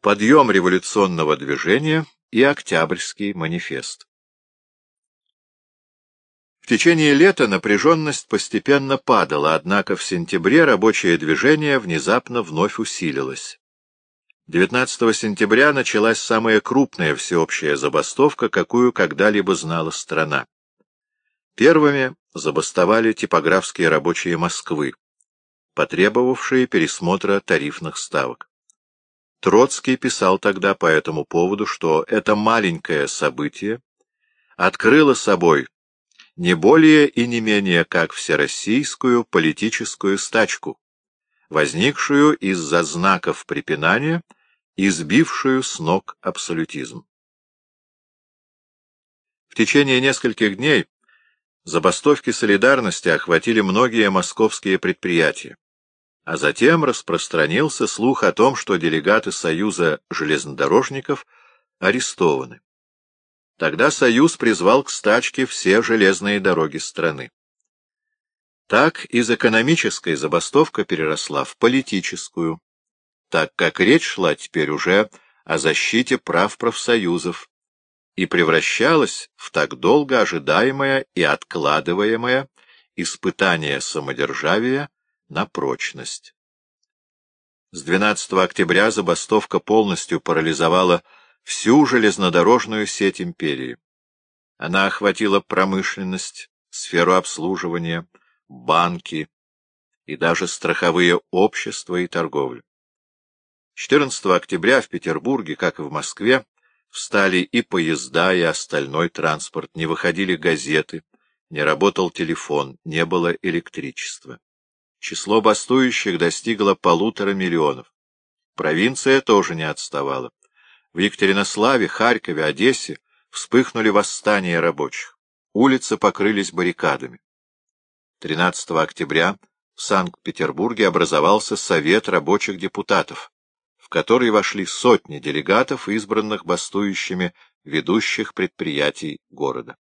Подъем революционного движения и Октябрьский манифест. В течение лета напряженность постепенно падала, однако в сентябре рабочее движение внезапно вновь усилилось. 19 сентября началась самая крупная всеобщая забастовка, какую когда-либо знала страна. Первыми забастовали типографские рабочие Москвы, потребовавшие пересмотра тарифных ставок. Троцкий писал тогда по этому поводу, что это маленькое событие открыло собой не более и не менее как всероссийскую политическую стачку, возникшую из-за знаков препинания и сбившую с ног абсолютизм. В течение нескольких дней забастовки солидарности охватили многие московские предприятия. А затем распространился слух о том, что делегаты Союза железнодорожников арестованы. Тогда Союз призвал к стачке все железные дороги страны. Так из экономической забастовка переросла в политическую, так как речь шла теперь уже о защите прав профсоюзов и превращалась в так долго ожидаемое и откладываемое испытание самодержавия на прочность. С 12 октября забастовка полностью парализовала всю железнодорожную сеть империи. Она охватила промышленность, сферу обслуживания, банки и даже страховые общества и торговлю. 14 октября в Петербурге, как и в Москве, встали и поезда, и остальной транспорт, не выходили газеты, не работал телефон, не было электричества. Число бастующих достигло полутора миллионов. Провинция тоже не отставала. В Екатеринославе, Харькове, Одессе вспыхнули восстания рабочих. Улицы покрылись баррикадами. 13 октября в Санкт-Петербурге образовался Совет рабочих депутатов, в который вошли сотни делегатов, избранных бастующими ведущих предприятий города.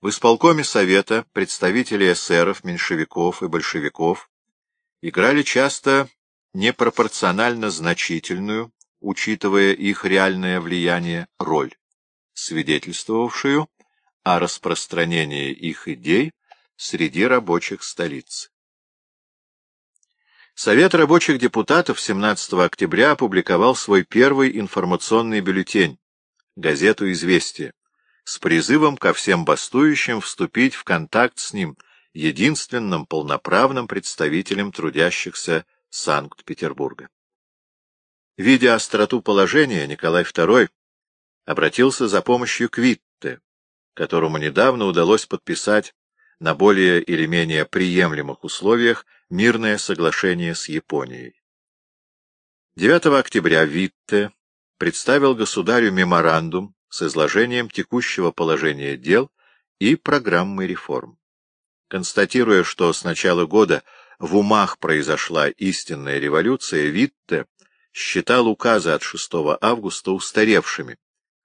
В исполкоме Совета представители эсеров, меньшевиков и большевиков играли часто непропорционально значительную, учитывая их реальное влияние, роль, свидетельствовавшую о распространении их идей среди рабочих столиц. Совет рабочих депутатов 17 октября опубликовал свой первый информационный бюллетень, газету «Известия», с призывом ко всем бастующим вступить в контакт с ним, единственным полноправным представителем трудящихся Санкт-Петербурга. Видя остроту положения, Николай II обратился за помощью к Витте, которому недавно удалось подписать на более или менее приемлемых условиях мирное соглашение с Японией. 9 октября Витте представил государю меморандум с изложением текущего положения дел и программы реформ. Констатируя, что с начала года в умах произошла истинная революция, Витте считал указы от 6 августа устаревшими,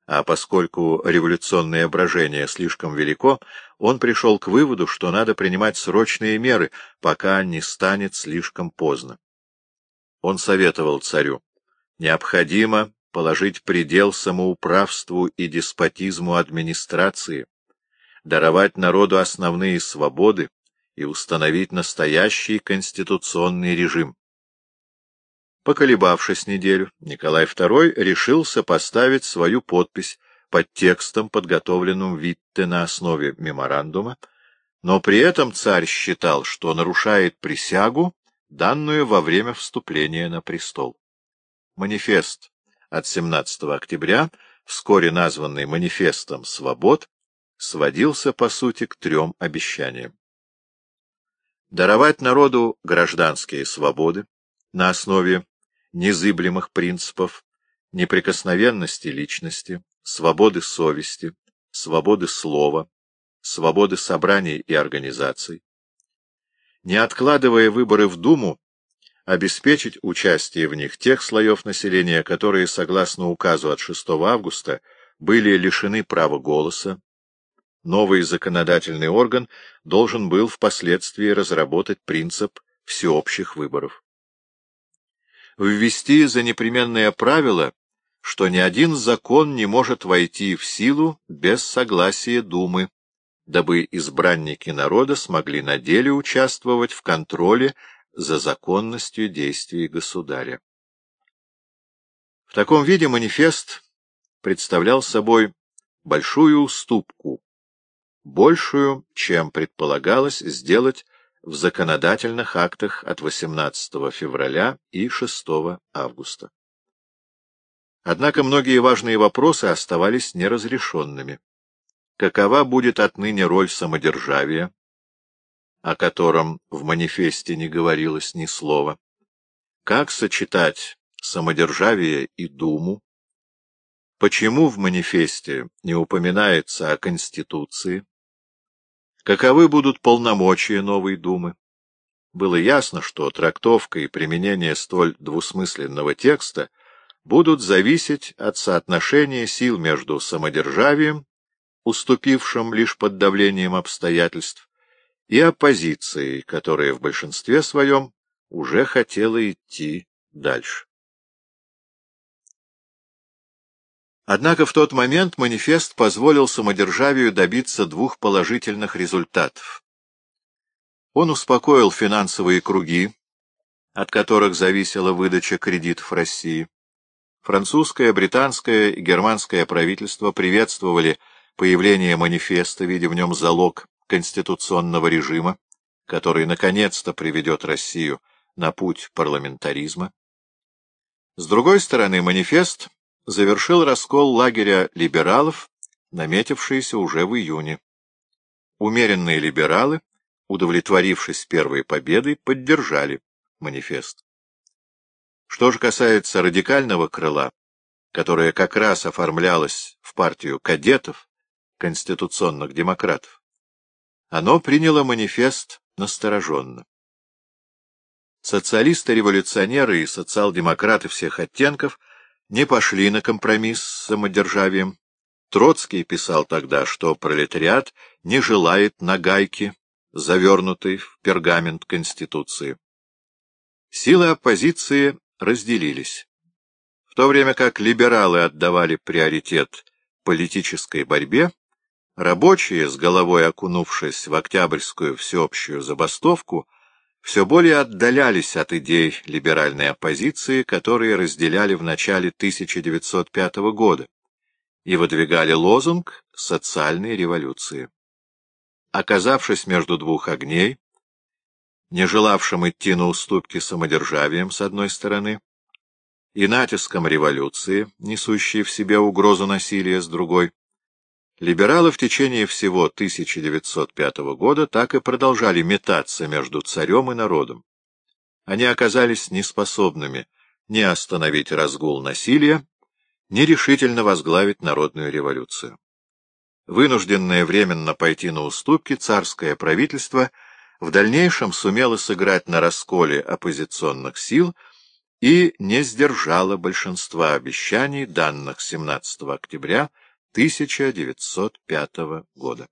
а поскольку революционное брожение слишком велико, он пришел к выводу, что надо принимать срочные меры, пока не станет слишком поздно. Он советовал царю, необходимо положить предел самоуправству и деспотизму администрации, даровать народу основные свободы и установить настоящий конституционный режим. Поколебавшись неделю, Николай II решился поставить свою подпись под текстом, подготовленным Витте на основе меморандума, но при этом царь считал, что нарушает присягу, данную во время вступления на престол. Манифест от 17 октября, вскоре названный «Манифестом свобод», сводился, по сути, к трем обещаниям. Даровать народу гражданские свободы на основе незыблемых принципов неприкосновенности личности, свободы совести, свободы слова, свободы собраний и организаций. Не откладывая выборы в Думу, обеспечить участие в них тех слоев населения, которые, согласно указу от 6 августа, были лишены права голоса. Новый законодательный орган должен был впоследствии разработать принцип всеобщих выборов. ввести за непременное правило, что ни один закон не может войти в силу без согласия Думы, дабы избранники народа смогли на деле участвовать в контроле за законностью действий государя. В таком виде манифест представлял собой большую уступку, большую, чем предполагалось сделать в законодательных актах от 18 февраля и 6 августа. Однако многие важные вопросы оставались неразрешенными. Какова будет отныне роль самодержавия, о котором в манифесте не говорилось ни слова? Как сочетать самодержавие и Думу? Почему в манифесте не упоминается о Конституции? Каковы будут полномочия новой Думы? Было ясно, что трактовка и применение столь двусмысленного текста будут зависеть от соотношения сил между самодержавием, уступившим лишь под давлением обстоятельств, и оппозицией, которая в большинстве своем уже хотела идти дальше. Однако в тот момент манифест позволил самодержавию добиться двух положительных результатов. Он успокоил финансовые круги, от которых зависела выдача кредитов России. Французское, британское и германское правительство приветствовали появление манифеста, видя в нем залог конституционного режима, который наконец-то приведет Россию на путь парламентаризма. С другой стороны, манифест завершил раскол лагеря либералов, наметившийся уже в июне. Умеренные либералы, удовлетворившись первой победой, поддержали манифест. Что же касается радикального крыла, которое как раз оформлялось в партию кадетов, конституционных демократов, оно приняло манифест настороженно. Социалисты-революционеры и социал-демократы всех оттенков — не пошли на компромисс с самодержавием. Троцкий писал тогда, что пролетариат не желает нагайки, завернутой в пергамент Конституции. Силы оппозиции разделились. В то время как либералы отдавали приоритет политической борьбе, рабочие, с головой окунувшись в октябрьскую всеобщую забастовку, все более отдалялись от идей либеральной оппозиции, которые разделяли в начале 1905 года, и выдвигали лозунг социальной революции. Оказавшись между двух огней, не желавшим идти на уступки самодержавием с одной стороны, и натиском революции, несущей в себе угрозу насилия с другой, Либералы в течение всего 1905 года так и продолжали метаться между царем и народом. Они оказались неспособными ни остановить разгул насилия, ни решительно возглавить народную революцию. Вынужденное временно пойти на уступки, царское правительство в дальнейшем сумело сыграть на расколе оппозиционных сил и не сдержало большинства обещаний, данных 17 октября 1905 года.